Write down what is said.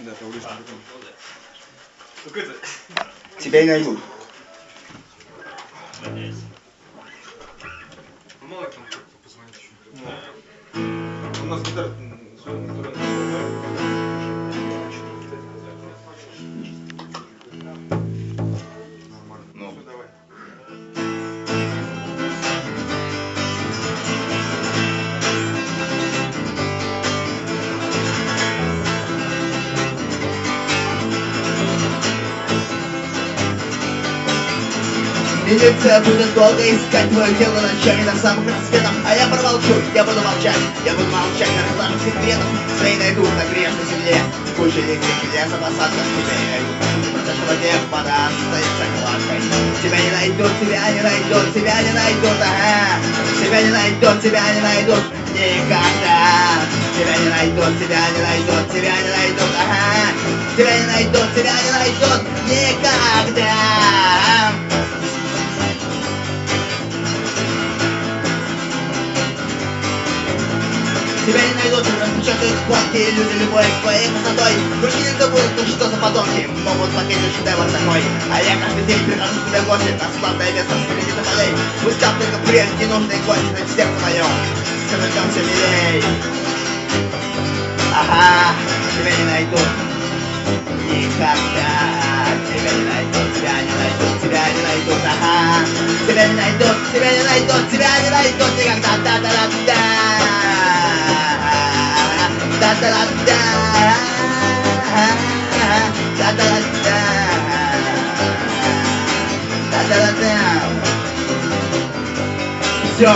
Да, по улице. Только это... Тебя и найдут. Надеюсь. Мало ли там кто позвонит еще. У нас гитара... Милиция будет долго искать твое тело ночами на самых рассветах А я промолчу, я буду молчать Я буду молчать на разлажу секретов Свои найдут на грешной земле Куча летит леса посадка Тебя не найдут Просто человек подостается гладкой Тебя не найдут, тебя не найдут, тебя не найдут Ага. Тебя не найдут, тебя не найдут Никогда. Тебя не найдут, тебя не найдут, тебя не найдут Ага Тебя не найдут, распечатают фотки Люди любой твоей красотой. Руки не забудут, ну что за подонки Могут покинуть шедевр такой. А я каждый день прихожу к тебе в гости На славное место среди тополей Пусть там только прежде ненужные кончены в сердце моем Скажи, там все милей Ага, тебя не найдут. Никогда. Тебя не найдут, тебя не найдут, тебя не найдут, ага. Тебя не найдут, тебя не найдут, тебя не найдут никогда. Да-да-да-да Да-да-да-да Да-да-да-да Да-да-да-да Все,